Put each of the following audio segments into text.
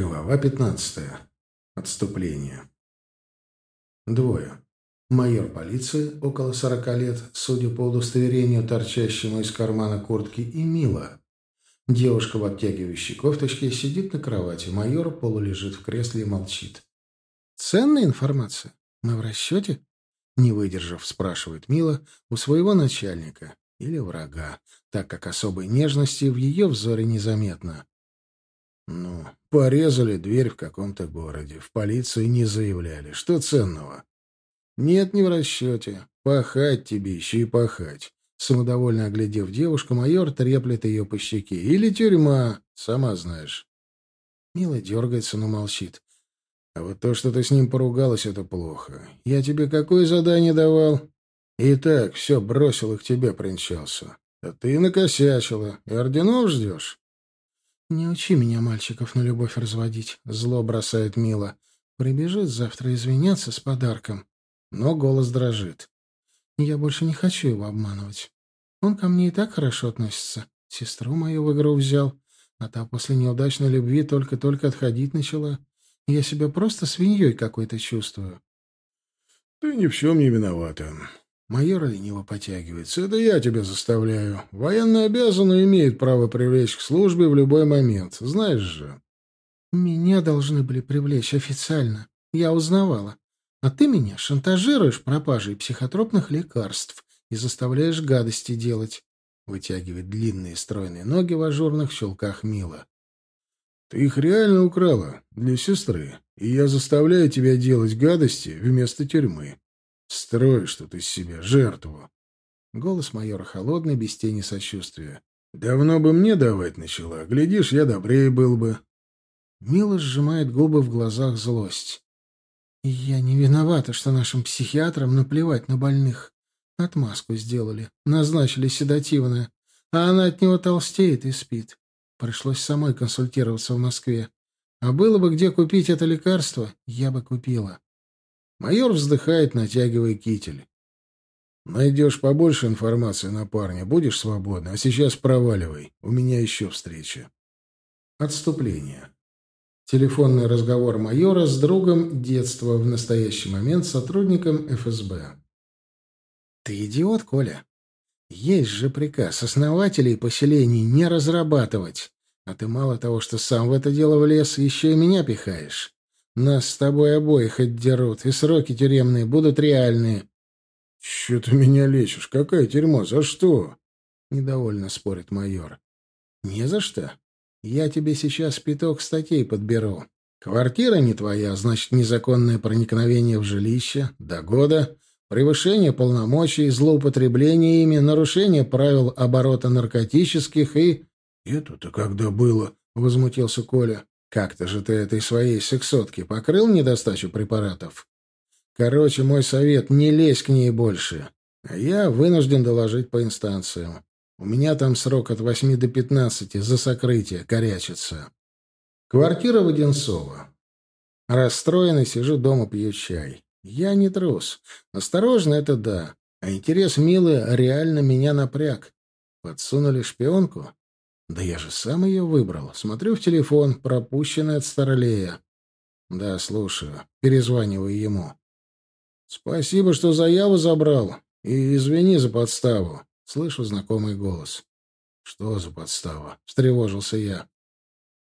Глава 15. Отступление. Двое. Майор полиции, около сорока лет, судя по удостоверению, торчащему из кармана куртки, и Мила. Девушка в обтягивающей кофточке сидит на кровати. Майор полулежит в кресле и молчит. «Ценная информация? Мы в расчете?» Не выдержав, спрашивает Мила у своего начальника или врага, так как особой нежности в ее взоре незаметно. Ну, порезали дверь в каком-то городе. В полицию не заявляли. Что ценного? Нет, не в расчете. Пахать тебе еще и пахать. Самодовольно оглядев девушку, майор треплет ее по щеке. Или тюрьма, сама знаешь. Мила дергается, но молчит. А вот то, что ты с ним поругалась, это плохо. Я тебе какое задание давал? И так, все, бросил их тебе, принчался. А ты накосячила. И орденов ждешь? «Не учи меня, мальчиков, на любовь разводить», — зло бросает Мила. «Прибежит завтра извиняться с подарком». Но голос дрожит. «Я больше не хочу его обманывать. Он ко мне и так хорошо относится. Сестру мою в игру взял, а та после неудачной любви только-только отходить начала. Я себя просто свиньей какой-то чувствую». «Ты ни в чем не виновата. Майор лениво потягивается. «Это я тебя заставляю. Военный обязанный имеет право привлечь к службе в любой момент. Знаешь же». «Меня должны были привлечь официально. Я узнавала. А ты меня шантажируешь пропажей психотропных лекарств и заставляешь гадости делать». Вытягивает длинные стройные ноги в ажурных щелках Мила. «Ты их реально украла для сестры, и я заставляю тебя делать гадости вместо тюрьмы. Строишь тут из себя жертву. Голос майора холодный, без тени сочувствия. Давно бы мне давать начала. Глядишь, я добрее был бы. Мила сжимает губы в глазах злость. Я не виновата, что нашим психиатрам наплевать на больных. Отмазку сделали, назначили седативное, а она от него толстеет и спит. Пришлось самой консультироваться в Москве. А было бы где купить это лекарство, я бы купила. Майор вздыхает, натягивая китель. «Найдешь побольше информации на парня, будешь свободна, а сейчас проваливай. У меня еще встреча». Отступление. Телефонный разговор майора с другом детства, в настоящий момент сотрудником ФСБ. «Ты идиот, Коля? Есть же приказ основателей поселений не разрабатывать. А ты мало того, что сам в это дело влез, еще и меня пихаешь. Нас с тобой обоих отдерут, и сроки тюремные будут реальные. — Че ты меня лечишь? Какая тюрьма? За что? — недовольно спорит майор. — Не за что. Я тебе сейчас пяток статей подберу. Квартира не твоя, значит, незаконное проникновение в жилище, до года, превышение полномочий, злоупотребление ими, нарушение правил оборота наркотических и... — Это-то когда было? — возмутился Коля. Как-то же ты этой своей сексотке покрыл недостачу препаратов? Короче, мой совет — не лезь к ней больше. А я вынужден доложить по инстанциям. У меня там срок от восьми до пятнадцати за сокрытие корячится. Квартира Воденцова. Расстроенный сижу дома, пью чай. Я не трус. Осторожно, это да. А интерес Милы реально меня напряг. Подсунули шпионку? Да я же сам ее выбрал. Смотрю в телефон, пропущенный от Старлея. Да, слушаю. Перезваниваю ему. Спасибо, что заяву забрал. И извини за подставу. Слышу знакомый голос. Что за подстава? Встревожился я.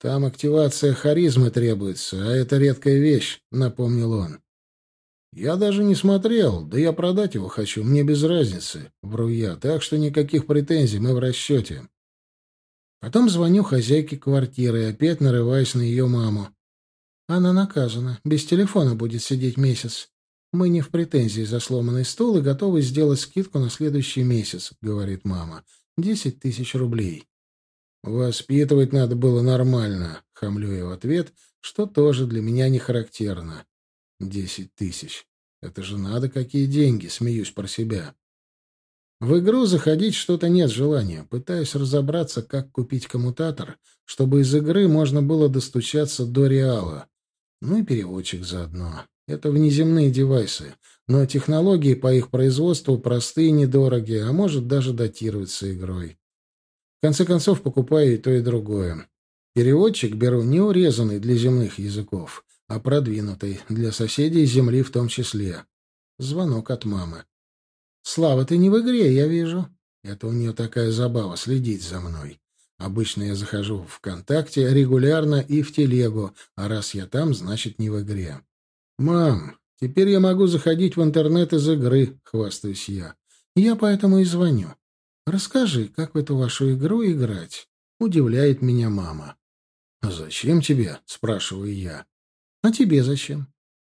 Там активация харизмы требуется, а это редкая вещь, напомнил он. Я даже не смотрел, да я продать его хочу, мне без разницы, вру я, так что никаких претензий, мы в расчете. Потом звоню хозяйке квартиры и опять нарываюсь на ее маму. Она наказана, без телефона будет сидеть месяц. Мы не в претензии за сломанный стул и готовы сделать скидку на следующий месяц, говорит мама. Десять тысяч рублей. Воспитывать надо было нормально, хамлю я в ответ, что тоже для меня не характерно. Десять тысяч. Это же надо какие деньги, смеюсь про себя. В игру заходить что-то нет желания. Пытаюсь разобраться, как купить коммутатор, чтобы из игры можно было достучаться до реала. Ну и переводчик заодно. Это внеземные девайсы, но технологии по их производству простые и недорогие, а может даже датируются игрой. В конце концов, покупаю и то, и другое. Переводчик беру не урезанный для земных языков, а продвинутый, для соседей Земли в том числе. Звонок от мамы. «Слава, ты не в игре, я вижу». Это у нее такая забава — следить за мной. Обычно я захожу в ВКонтакте регулярно и в телегу, а раз я там, значит, не в игре. «Мам, теперь я могу заходить в интернет из игры», — хвастаюсь я. «Я поэтому и звоню. Расскажи, как в эту вашу игру играть?» — удивляет меня мама. «А зачем тебе?» — спрашиваю я. «А тебе зачем?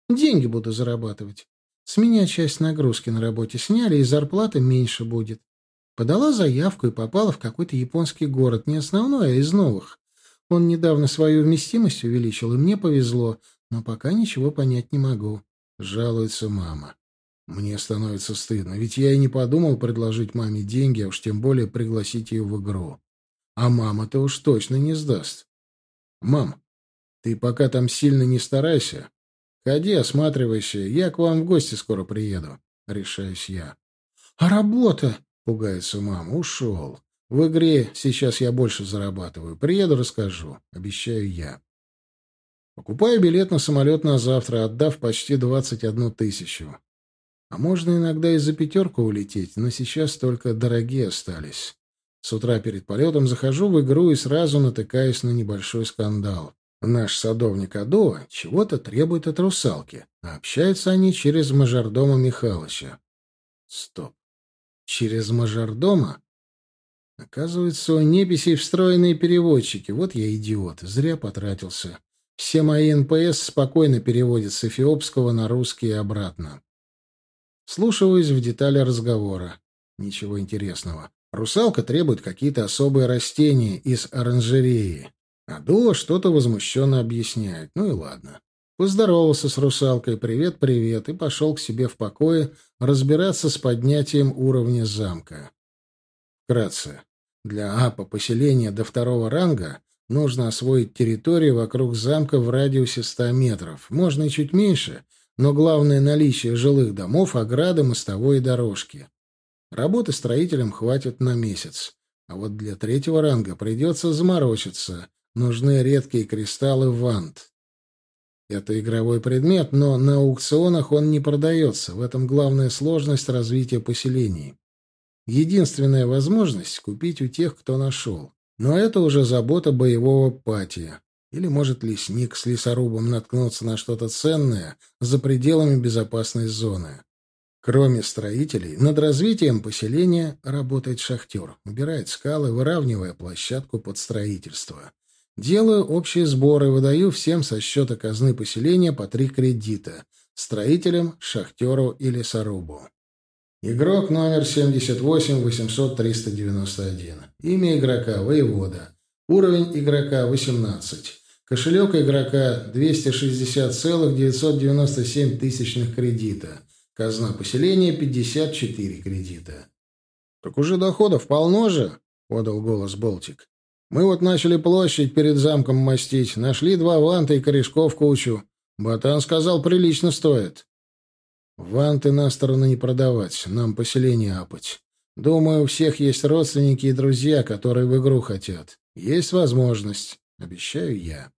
Деньги буду зарабатывать. С меня часть нагрузки на работе сняли, и зарплата меньше будет. Подала заявку и попала в какой-то японский город, не основной, а из новых. Он недавно свою вместимость увеличил, и мне повезло, но пока ничего понять не могу. Жалуется мама. Мне становится стыдно, ведь я и не подумал предложить маме деньги, а уж тем более пригласить ее в игру. А мама-то уж точно не сдаст. Мам, ты пока там сильно не старайся. Ходи, осматривайся, я к вам в гости скоро приеду. Решаюсь я. — А работа? Пугается мама. Ушел. В игре сейчас я больше зарабатываю. Приеду, расскажу. Обещаю я. Покупаю билет на самолет на завтра, отдав почти двадцать одну тысячу. А можно иногда и за пятерку улететь, но сейчас только дорогие остались. С утра перед полетом захожу в игру и сразу натыкаюсь на небольшой скандал. Наш садовник Адо чего-то требует от русалки, а общаются они через мажордома Михалыча. Стоп. Через мажордома? Оказывается, у неписей встроенные переводчики. Вот я идиот, зря потратился. Все мои НПС спокойно переводят с эфиопского на русский и обратно. Слушаюсь в детали разговора. Ничего интересного. Русалка требует какие-то особые растения из оранжереи. А что-то возмущенно объясняет. Ну и ладно. Поздоровался с русалкой «Привет-привет» и пошел к себе в покое разбираться с поднятием уровня замка. Вкратце. Для АПа поселения до второго ранга нужно освоить территорию вокруг замка в радиусе 100 метров. Можно и чуть меньше, но главное наличие жилых домов, ограды, мостовой и дорожки. Работы строителям хватит на месяц. А вот для третьего ранга придется заморочиться. Нужны редкие кристаллы вант. Это игровой предмет, но на аукционах он не продается. В этом главная сложность развития поселений. Единственная возможность — купить у тех, кто нашел. Но это уже забота боевого патия. Или, может, лесник с лесорубом наткнуться на что-то ценное за пределами безопасной зоны. Кроме строителей, над развитием поселения работает шахтер. Убирает скалы, выравнивая площадку под строительство. Делаю общие сборы, выдаю всем со счета казны поселения по три кредита — строителям, шахтеру и лесорубу. Игрок номер 78-800-391. Имя игрока — Воевода. Уровень игрока — 18. Кошелек игрока — 260,997 тысячных кредита. Казна поселения — 54 кредита. — Так уже доходов полно же, — подал голос Болтик. Мы вот начали площадь перед замком мастить, нашли два ванта и корешков кучу. Батан сказал, прилично стоит. Ванты на сторону не продавать, нам поселение апать. Думаю, у всех есть родственники и друзья, которые в игру хотят. Есть возможность, обещаю я.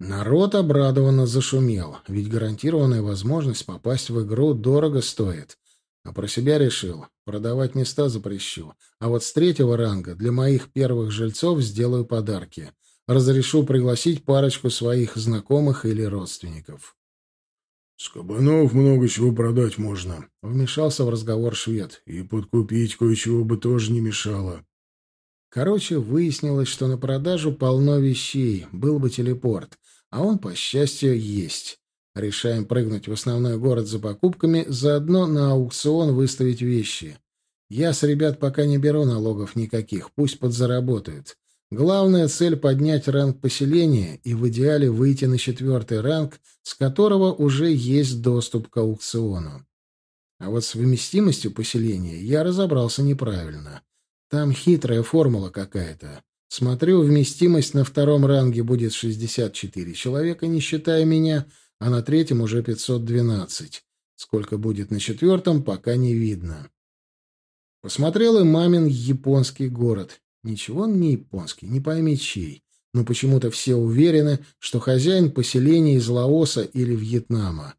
Народ обрадованно зашумел, ведь гарантированная возможность попасть в игру дорого стоит. А про себя решил. Продавать места запрещу. А вот с третьего ранга для моих первых жильцов сделаю подарки. Разрешу пригласить парочку своих знакомых или родственников. — С кабанов много чего продать можно, — вмешался в разговор швед. — И подкупить кое-чего бы тоже не мешало. Короче, выяснилось, что на продажу полно вещей, был бы телепорт, а он, по счастью, есть. Решаем прыгнуть в основной город за покупками, заодно на аукцион выставить вещи. Я с ребят пока не беру налогов никаких, пусть подзаработают. Главная цель — поднять ранг поселения и в идеале выйти на четвертый ранг, с которого уже есть доступ к аукциону. А вот с вместимостью поселения я разобрался неправильно. Там хитрая формула какая-то. Смотрю, вместимость на втором ранге будет 64 человека, не считая меня — а на третьем уже 512. Сколько будет на четвертом, пока не видно. Посмотрел и мамин японский город. Ничего он не японский, не пойми чей. но почему-то все уверены, что хозяин поселения из Лаоса или Вьетнама.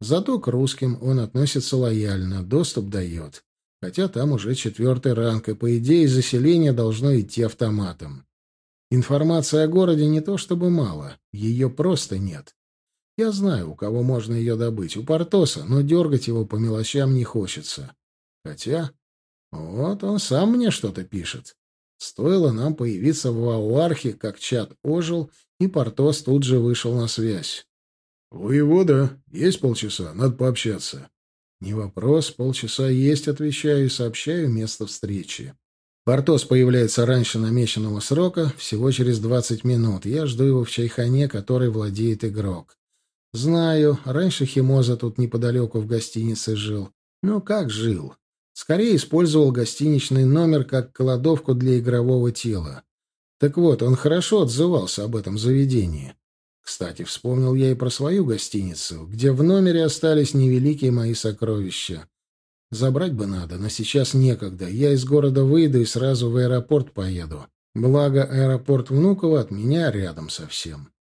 Зато к русским он относится лояльно, доступ дает. Хотя там уже четвертый ранг, и, по идее, заселение должно идти автоматом. Информации о городе не то чтобы мало, ее просто нет. Я знаю, у кого можно ее добыть, у Портоса, но дергать его по мелочам не хочется. Хотя, вот он сам мне что-то пишет. Стоило нам появиться в Вауархе, как чат ожил, и Портос тут же вышел на связь. «Воевода, есть полчаса, надо пообщаться». «Не вопрос, полчаса есть», — отвечаю и сообщаю место встречи. Портос появляется раньше намеченного срока, всего через двадцать минут. Я жду его в чайхане, который владеет игрок. Знаю, раньше Химоза тут неподалеку в гостинице жил. Но как жил? Скорее использовал гостиничный номер как кладовку для игрового тела. Так вот, он хорошо отзывался об этом заведении. Кстати, вспомнил я и про свою гостиницу, где в номере остались невеликие мои сокровища. Забрать бы надо, но сейчас некогда. Я из города выйду и сразу в аэропорт поеду. Благо, аэропорт Внуково от меня рядом совсем.